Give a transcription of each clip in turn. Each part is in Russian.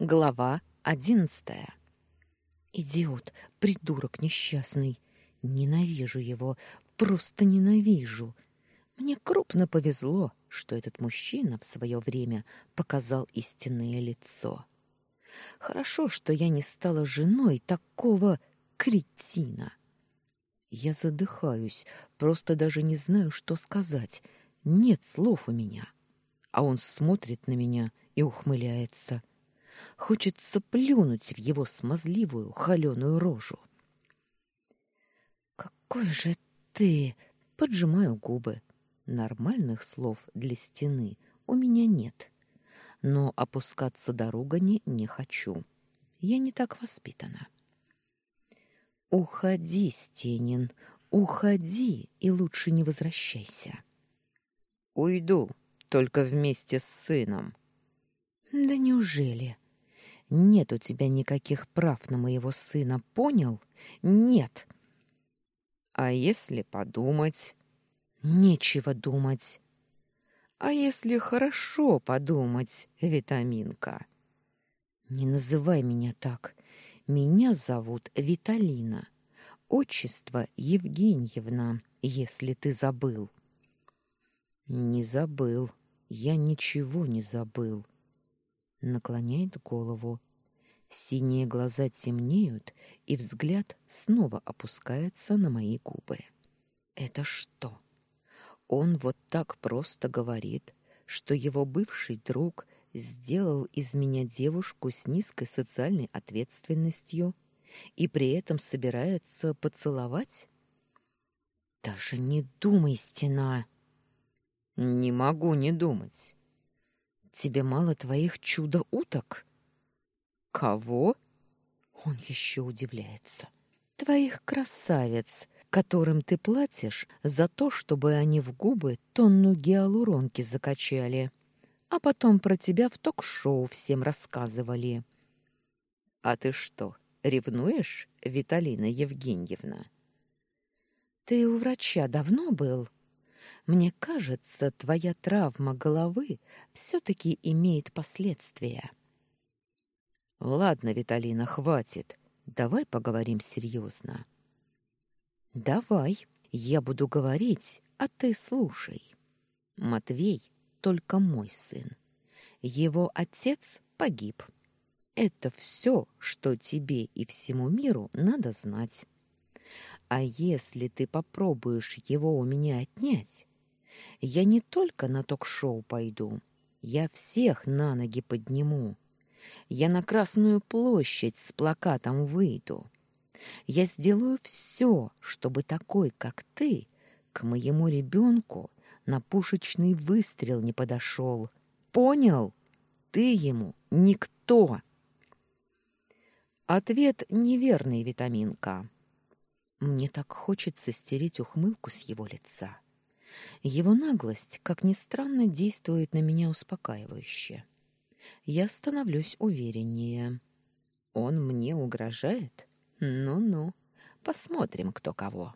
Глава одиннадцатая. Идиот, придурок несчастный. Ненавижу его, просто ненавижу. Мне крупно повезло, что этот мужчина в свое время показал истинное лицо. Хорошо, что я не стала женой такого кретина. Я задыхаюсь, просто даже не знаю, что сказать. Нет слов у меня. А он смотрит на меня и ухмыляется. — Хочется плюнуть в его смазливую, холеную рожу. «Какой же ты!» — поджимаю губы. Нормальных слов для стены у меня нет. Но опускаться до ругани не хочу. Я не так воспитана. «Уходи, Стенин, уходи и лучше не возвращайся». «Уйду, только вместе с сыном». «Да неужели?» Нет у тебя никаких прав на моего сына, понял? Нет. А если подумать? Нечего думать. А если хорошо подумать, витаминка? Не называй меня так. Меня зовут Виталина. Отчество Евгеньевна, если ты забыл. Не забыл. Я ничего не забыл наклоняет голову. Синие глаза темнеют, и взгляд снова опускается на мои губы. Это что? Он вот так просто говорит, что его бывший друг сделал из меня девушку с низкой социальной ответственностью и при этом собирается поцеловать? Даже не думай, стена. Не могу не думать. Тебе мало твоих чудо-уток? Кого? Он еще удивляется. Твоих красавиц, которым ты платишь за то, чтобы они в губы тонну гиалуронки закачали, а потом про тебя в ток-шоу всем рассказывали. А ты что, ревнуешь, Виталина Евгеньевна? Ты у врача давно был? Мне кажется, твоя травма головы все-таки имеет последствия. Ладно, Виталина, хватит. Давай поговорим серьезно. Давай. Я буду говорить, а ты слушай. Матвей только мой сын. Его отец погиб. Это все, что тебе и всему миру надо знать. А если ты попробуешь его у меня отнять, я не только на ток-шоу пойду, я всех на ноги подниму. Я на Красную площадь с плакатом выйду. Я сделаю все, чтобы такой, как ты, к моему ребенку на пушечный выстрел не подошел. Понял? Ты ему никто. Ответ неверный, витаминка. Мне так хочется стереть ухмылку с его лица. Его наглость, как ни странно, действует на меня успокаивающе. Я становлюсь увереннее. Он мне угрожает? Ну-ну, посмотрим, кто кого.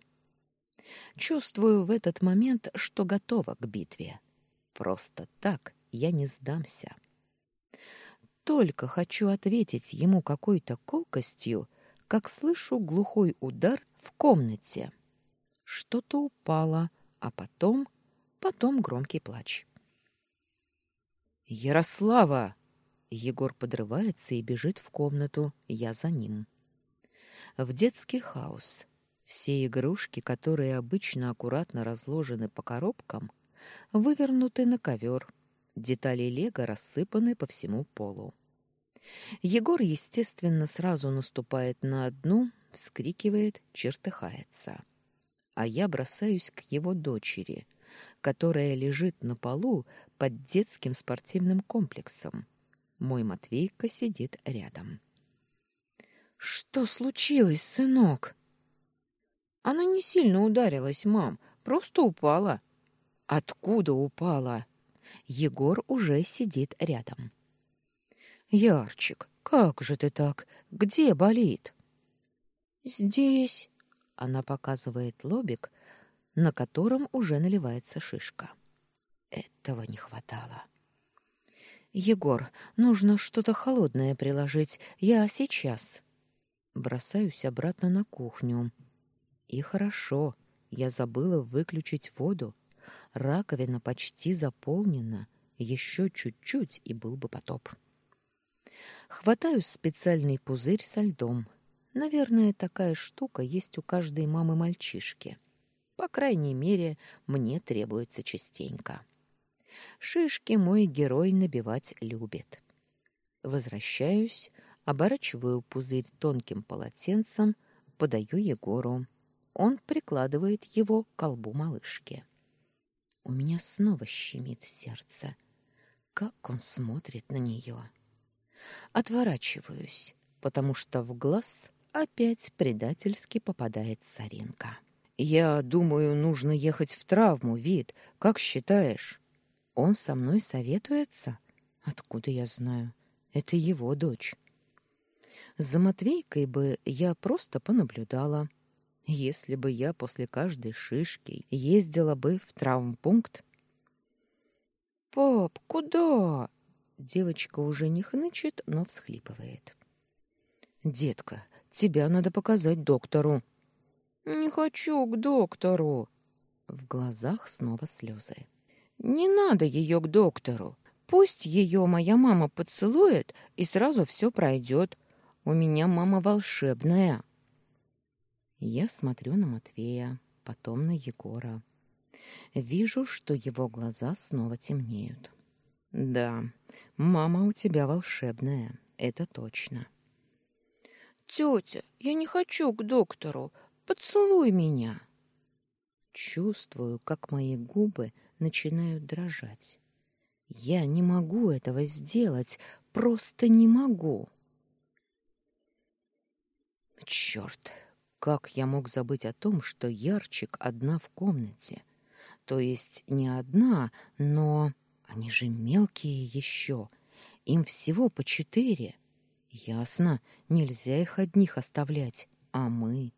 Чувствую в этот момент, что готова к битве. Просто так я не сдамся. Только хочу ответить ему какой-то колкостью, как слышу глухой удар в комнате. Что-то упало, а потом потом громкий плач. «Ярослава!» Егор подрывается и бежит в комнату, я за ним. В детский хаос. Все игрушки, которые обычно аккуратно разложены по коробкам, вывернуты на ковер. Детали лего рассыпаны по всему полу. Егор, естественно, сразу наступает на одну, вскрикивает, чертыхается. А я бросаюсь к его дочери — которая лежит на полу под детским спортивным комплексом. Мой Матвейка сидит рядом. Что случилось, сынок? Она не сильно ударилась, мам, просто упала. Откуда упала? Егор уже сидит рядом. Ярчик, как же ты так? Где болит? Здесь. Она показывает лобик, на котором уже наливается шишка. Этого не хватало. Егор, нужно что-то холодное приложить. Я сейчас. Бросаюсь обратно на кухню. И хорошо, я забыла выключить воду. Раковина почти заполнена. Еще чуть-чуть, и был бы потоп. Хватаю специальный пузырь со льдом. Наверное, такая штука есть у каждой мамы-мальчишки. По крайней мере, мне требуется частенько. Шишки мой герой набивать любит. Возвращаюсь, оборачиваю пузырь тонким полотенцем, подаю Егору. Он прикладывает его к колбу малышки. У меня снова щемит сердце. Как он смотрит на нее. Отворачиваюсь, потому что в глаз опять предательски попадает соринка. «Я думаю, нужно ехать в травму, вид. Как считаешь?» Он со мной советуется? Откуда я знаю? Это его дочь. За Матвейкой бы я просто понаблюдала. Если бы я после каждой шишки ездила бы в травмпункт. «Пап, куда?» Девочка уже не хнычет, но всхлипывает. «Детка, тебя надо показать доктору». «Не хочу к доктору». В глазах снова слезы. Не надо ее к доктору. Пусть ее моя мама поцелует, и сразу все пройдет. У меня мама волшебная. Я смотрю на Матвея, потом на Егора. Вижу, что его глаза снова темнеют. Да, мама у тебя волшебная, это точно. Тетя, я не хочу к доктору. Поцелуй меня. Чувствую, как мои губы начинают дрожать. Я не могу этого сделать, просто не могу. Черт, как я мог забыть о том, что Ярчик одна в комнате? То есть не одна, но они же мелкие еще. Им всего по четыре. Ясно, нельзя их одних оставлять. А мы,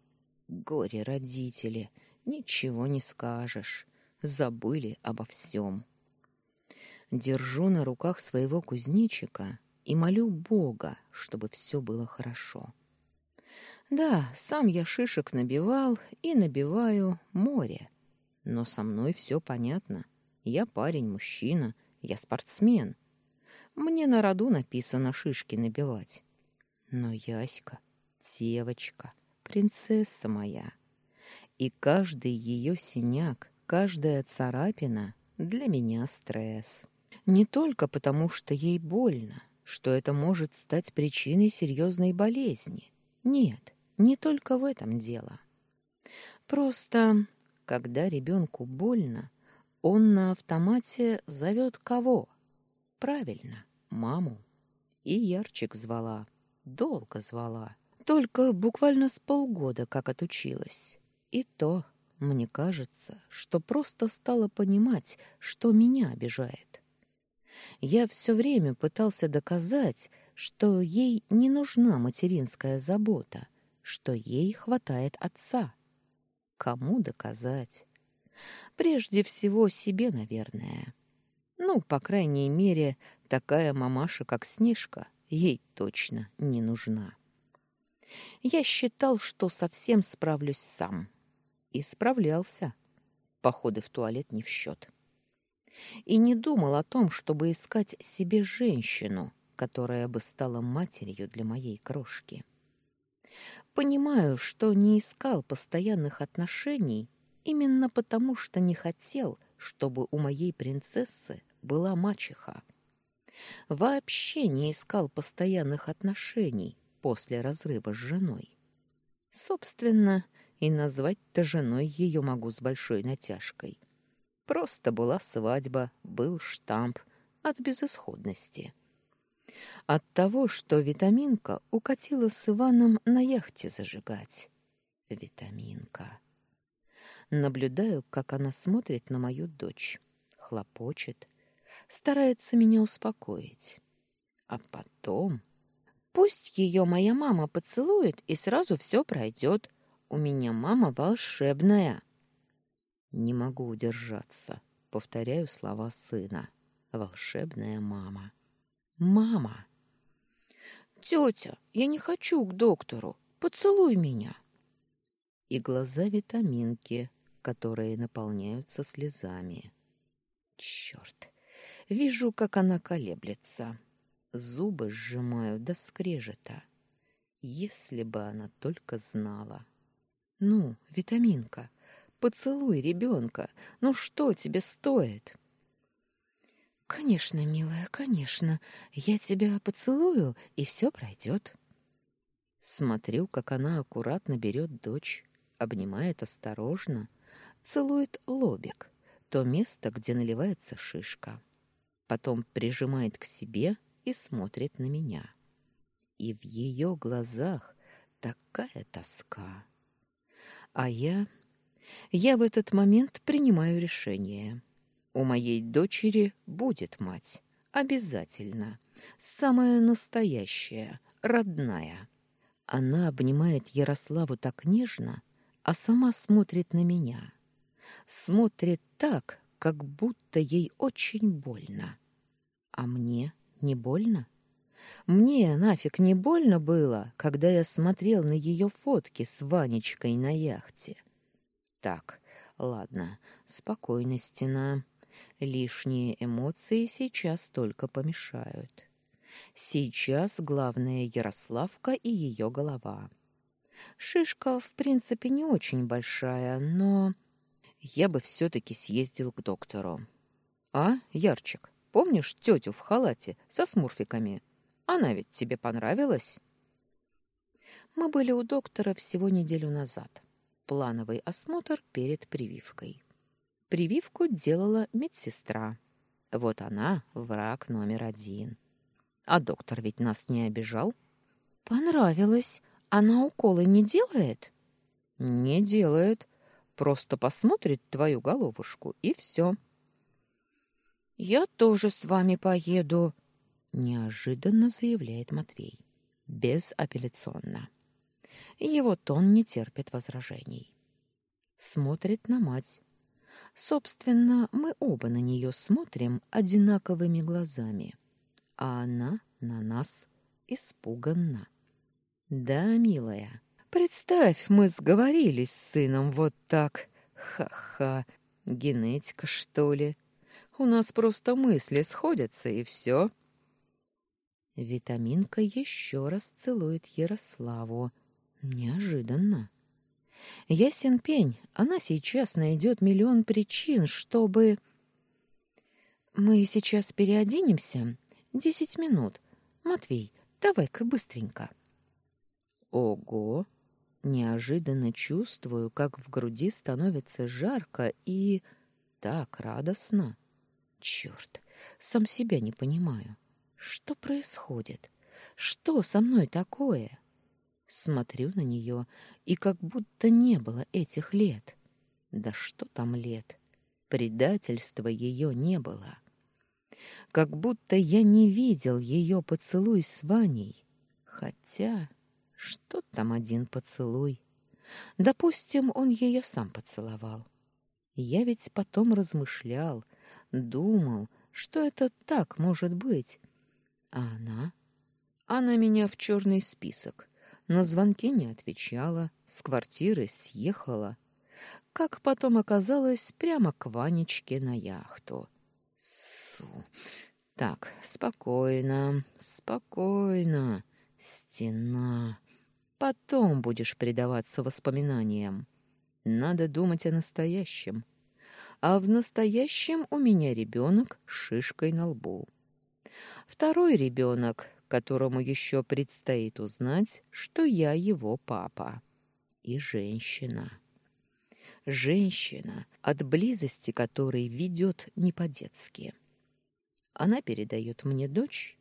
горе-родители, ничего не скажешь забыли обо всем. Держу на руках своего кузнечика и молю Бога, чтобы все было хорошо. Да, сам я шишек набивал и набиваю море. Но со мной все понятно. Я парень-мужчина, я спортсмен. Мне на роду написано шишки набивать. Но Яська — девочка, принцесса моя. И каждый ее синяк, Каждая царапина для меня стресс. Не только потому, что ей больно, что это может стать причиной серьезной болезни. Нет, не только в этом дело. Просто, когда ребенку больно, он на автомате зовет кого? Правильно, маму. И Ярчик звала, долго звала. Только буквально с полгода как отучилась. И то мне кажется, что просто стала понимать, что меня обижает. Я все время пытался доказать, что ей не нужна материнская забота, что ей хватает отца. Кому доказать? Прежде всего себе, наверное. Ну, по крайней мере, такая мамаша, как Снежка, ей точно не нужна. Я считал, что совсем справлюсь сам — и справлялся. Походы в туалет не в счет. И не думал о том, чтобы искать себе женщину, которая бы стала матерью для моей крошки. Понимаю, что не искал постоянных отношений именно потому, что не хотел, чтобы у моей принцессы была мачеха. Вообще не искал постоянных отношений после разрыва с женой. Собственно, и назвать-то женой ее могу с большой натяжкой. Просто была свадьба, был штамп от безысходности. От того, что витаминка укатила с Иваном на яхте зажигать. Витаминка. Наблюдаю, как она смотрит на мою дочь, хлопочет, старается меня успокоить. А потом... Пусть ее моя мама поцелует, и сразу все пройдет, у меня мама волшебная. Не могу удержаться. Повторяю слова сына. Волшебная мама. Мама. Тетя, я не хочу к доктору. Поцелуй меня. И глаза витаминки, которые наполняются слезами. Черт! Вижу, как она колеблется. Зубы сжимаю до скрежета. Если бы она только знала. Ну, витаминка, поцелуй ребенка. Ну что тебе стоит? Конечно, милая, конечно. Я тебя поцелую, и все пройдет. Смотрю, как она аккуратно берет дочь, обнимает осторожно, целует лобик, то место, где наливается шишка. Потом прижимает к себе и смотрит на меня. И в ее глазах такая тоска. А я... Я в этот момент принимаю решение. У моей дочери будет мать. Обязательно. Самая настоящая, родная. Она обнимает Ярославу так нежно, а сама смотрит на меня. Смотрит так, как будто ей очень больно. А мне не больно? Мне нафиг не больно было, когда я смотрел на ее фотки с Ванечкой на яхте. Так, ладно, спокойно, стена. Лишние эмоции сейчас только помешают. Сейчас главное Ярославка и ее голова. Шишка, в принципе, не очень большая, но я бы все-таки съездил к доктору. А, Ярчик, помнишь тетю в халате со смурфиками? Она ведь тебе понравилась? Мы были у доктора всего неделю назад. Плановый осмотр перед прививкой. Прививку делала медсестра. Вот она враг номер один. А доктор ведь нас не обижал. Понравилось. Она уколы не делает? Не делает. Просто посмотрит твою головушку и все. Я тоже с вами поеду, неожиданно заявляет Матвей. Безапелляционно. Его тон не терпит возражений. Смотрит на мать. Собственно, мы оба на нее смотрим одинаковыми глазами а она на нас испуганна. Да, милая, представь, мы сговорились с сыном вот так. Ха-ха, генетика, что ли? У нас просто мысли сходятся, и все. Витаминка еще раз целует Ярославу. Неожиданно. Ясен пень, она сейчас найдет миллион причин, чтобы... Мы сейчас переоденемся, Десять минут. Матвей, давай-ка быстренько. Ого! Неожиданно чувствую, как в груди становится жарко и так радостно. Черт, сам себя не понимаю. Что происходит? Что со мной такое? Смотрю на нее, и как будто не было этих лет. Да что там лет? Предательства ее не было как будто я не видел ее поцелуй с Ваней. Хотя, что там один поцелуй? Допустим, он ее сам поцеловал. Я ведь потом размышлял, думал, что это так может быть. А она? Она меня в черный список. На звонки не отвечала, с квартиры съехала. Как потом оказалось, прямо к Ванечке на яхту лесу. Так, спокойно, спокойно. Стена. Потом будешь предаваться воспоминаниям. Надо думать о настоящем. А в настоящем у меня ребенок с шишкой на лбу. Второй ребенок, которому еще предстоит узнать, что я его папа. И женщина. Женщина, от близости которой ведет не по-детски. Она передает мне дочь,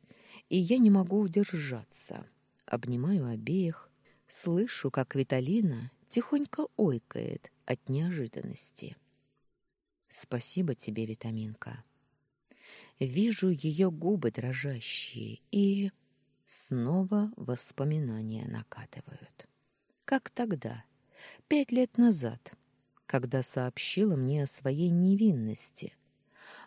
и я не могу удержаться. Обнимаю обеих, слышу, как Виталина тихонько ойкает от неожиданности. Спасибо тебе, витаминка. Вижу ее губы дрожащие, и снова воспоминания накатывают. Как тогда, пять лет назад, когда сообщила мне о своей невинности,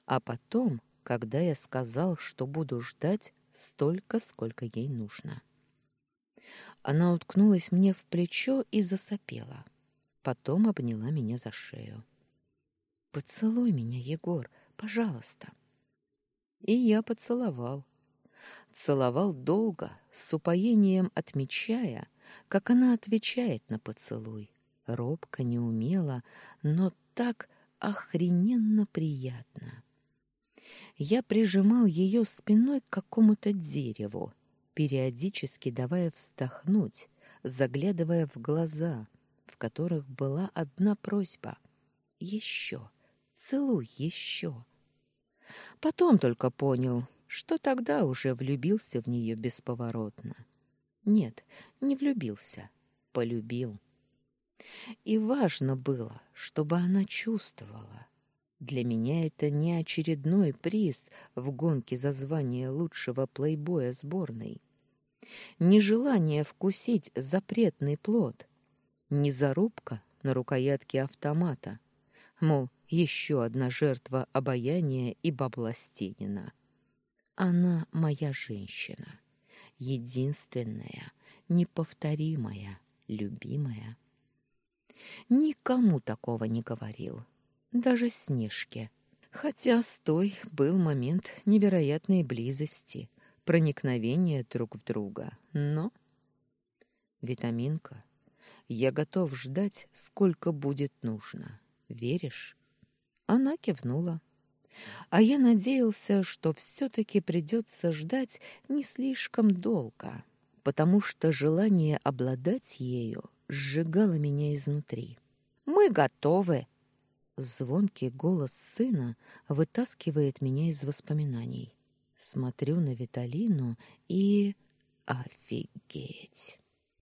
а потом когда я сказал, что буду ждать, столько, сколько ей нужно. Она уткнулась мне в плечо и засопела. Потом обняла меня за шею. «Поцелуй меня, Егор, пожалуйста». И я поцеловал. Целовал долго, с упоением отмечая, как она отвечает на поцелуй. Робко, неумело, но так охрененно приятно. Я прижимал ее спиной к какому-то дереву, периодически давая вздохнуть, заглядывая в глаза, в которых была одна просьба — еще, целуй еще. Потом только понял, что тогда уже влюбился в нее бесповоротно. Нет, не влюбился, полюбил. И важно было, чтобы она чувствовала. Для меня это не очередной приз в гонке за звание лучшего плейбоя сборной. Не желание вкусить запретный плод, не зарубка на рукоятке автомата, мол, еще одна жертва обаяния и бабла Стенина. Она моя женщина, единственная, неповторимая, любимая. Никому такого не говорил даже Снежке. Хотя с той был момент невероятной близости, проникновения друг в друга. Но... Витаминка, я готов ждать, сколько будет нужно. Веришь? Она кивнула. А я надеялся, что все-таки придется ждать не слишком долго, потому что желание обладать ею сжигало меня изнутри. «Мы готовы!» Звонкий голос сына вытаскивает меня из воспоминаний. Смотрю на Виталину и... Офигеть!